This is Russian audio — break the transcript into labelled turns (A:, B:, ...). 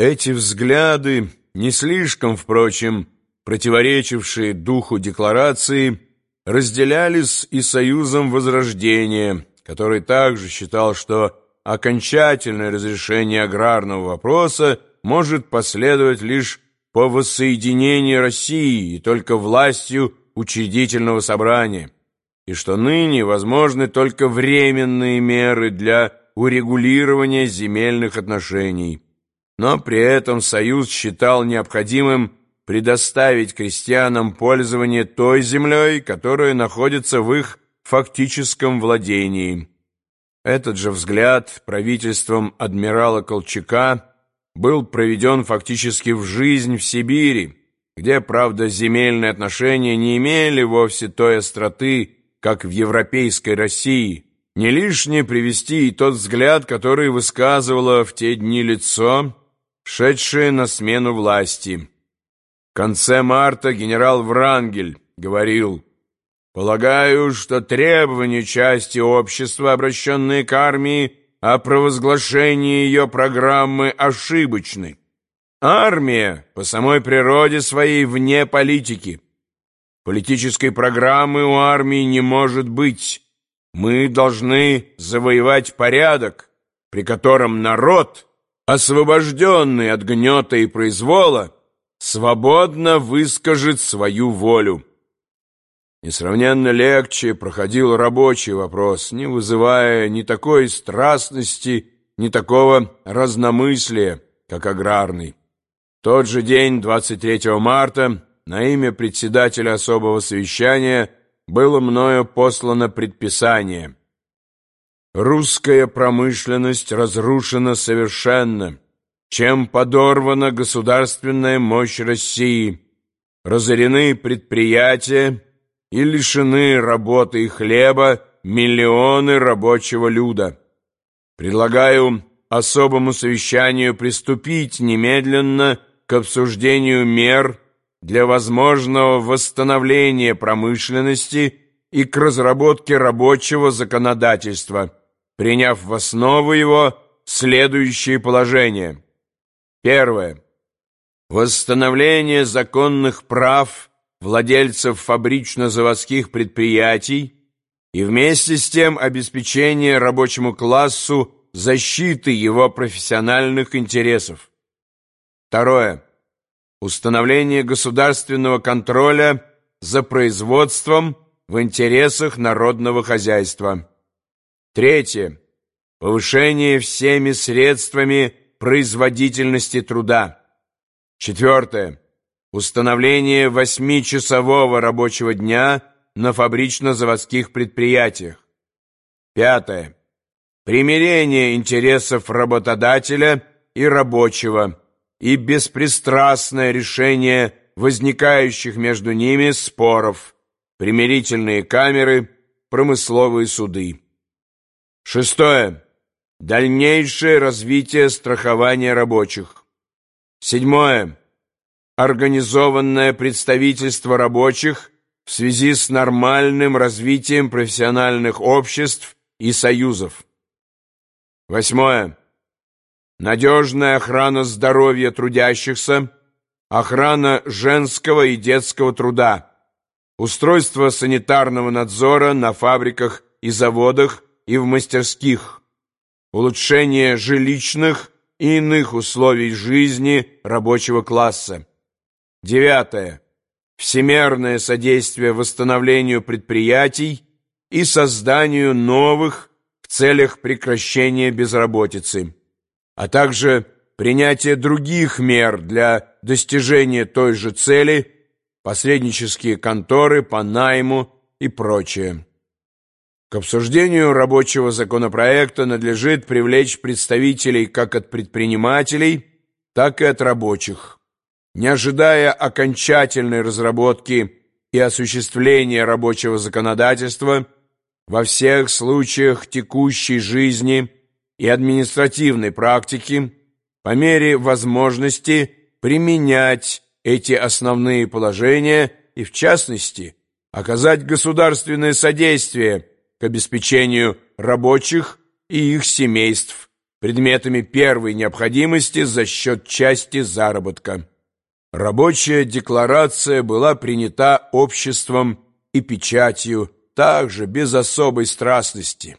A: Эти взгляды, не слишком, впрочем, противоречившие духу декларации, разделялись и Союзом Возрождения, который также считал, что окончательное разрешение аграрного вопроса может последовать лишь по воссоединении России и только властью учредительного собрания, и что ныне возможны только временные меры для урегулирования земельных отношений но при этом Союз считал необходимым предоставить крестьянам пользование той землей, которая находится в их фактическом владении. Этот же взгляд правительством адмирала Колчака был проведен фактически в жизнь в Сибири, где, правда, земельные отношения не имели вовсе той остроты, как в европейской России. Не лишне привести и тот взгляд, который высказывало в те дни лицо, шедшие на смену власти. В конце марта генерал Врангель говорил, «Полагаю, что требования части общества, обращенные к армии, о провозглашении ее программы ошибочны. Армия по самой природе своей вне политики. Политической программы у армии не может быть. Мы должны завоевать порядок, при котором народ — освобожденный от гнета и произвола, свободно выскажет свою волю. Несравненно легче проходил рабочий вопрос, не вызывая ни такой страстности, ни такого разномыслия, как аграрный. В тот же день, 23 марта, на имя председателя особого совещания было мною послано предписание – Русская промышленность разрушена совершенно, чем подорвана государственная мощь России, разорены предприятия и лишены работы и хлеба миллионы рабочего люда. Предлагаю особому совещанию приступить немедленно к обсуждению мер для возможного восстановления промышленности и к разработке рабочего законодательства – приняв в основу его следующие положения. Первое. Восстановление законных прав владельцев фабрично-заводских предприятий и вместе с тем обеспечение рабочему классу защиты его профессиональных интересов. Второе. Установление государственного контроля за производством в интересах народного хозяйства. Третье. Повышение всеми средствами производительности труда. Четвертое. Установление восьмичасового рабочего дня на фабрично-заводских предприятиях. Пятое. Примирение интересов работодателя и рабочего и беспристрастное решение возникающих между ними споров, примирительные камеры, промысловые суды. Шестое. Дальнейшее развитие страхования рабочих. Седьмое. Организованное представительство рабочих в связи с нормальным развитием профессиональных обществ и союзов. Восьмое. Надежная охрана здоровья трудящихся, охрана женского и детского труда, устройство санитарного надзора на фабриках и заводах, и в мастерских, улучшение жилищных и иных условий жизни рабочего класса. Девятое. Всемерное содействие восстановлению предприятий и созданию новых в целях прекращения безработицы, а также принятие других мер для достижения той же цели, посреднические конторы по найму и прочее. К обсуждению рабочего законопроекта надлежит привлечь представителей как от предпринимателей, так и от рабочих. Не ожидая окончательной разработки и осуществления рабочего законодательства, во всех случаях текущей жизни и административной практики, по мере возможности применять эти основные положения и, в частности, оказать государственное содействие – к обеспечению рабочих и их семейств предметами первой необходимости за счет части заработка. Рабочая декларация была принята обществом и печатью также без особой страстности.